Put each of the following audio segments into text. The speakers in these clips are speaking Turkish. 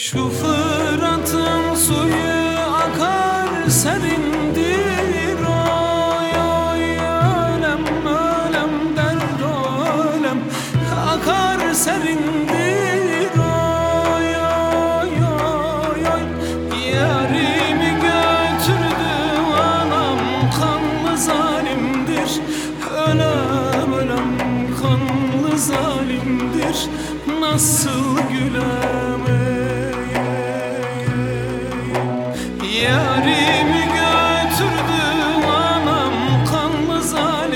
Şu Fırat'ın suyu akar serindir oy oy Ölem ölem dert ölem akar serindir oy oy oy oy. Yarimi anam kanlı zalimdir. Ölem ölem kanlı zalimdir. Nasıl güler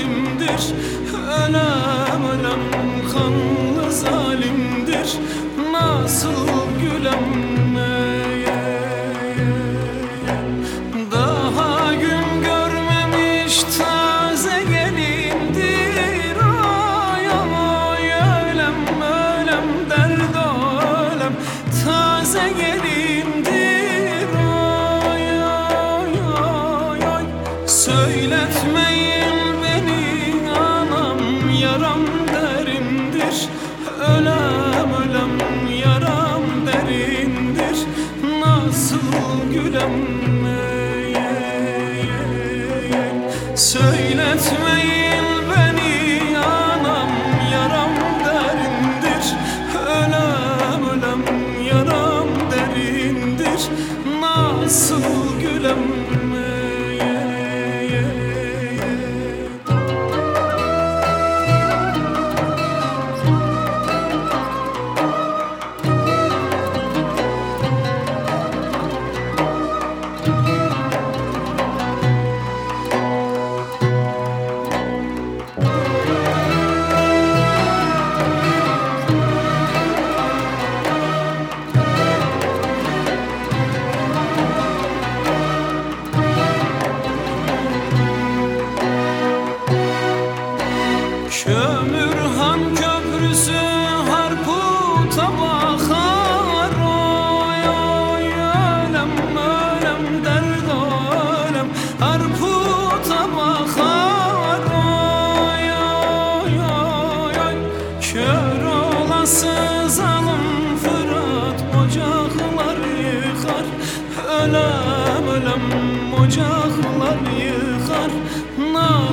zalimdir. Ölem ölem kanlı zalimdir. Nasıl gülem gülem Söyletmeyin.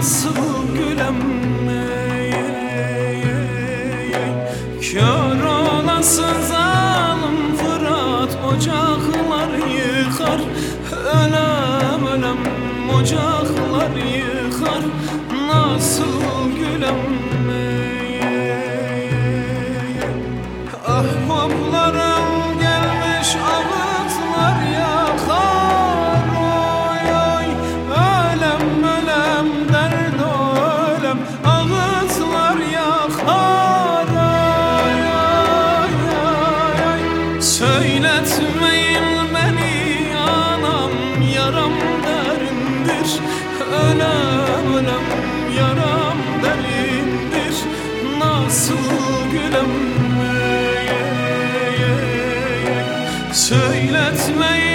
nasıl gülem Kör olasın zalim Fırat ocaklar yıkar Ölem ölem ocak Söyletmeyin beni anam yaram derindir. Ölem ölem yaram derindir. Nasıl gülem Söyletmeyin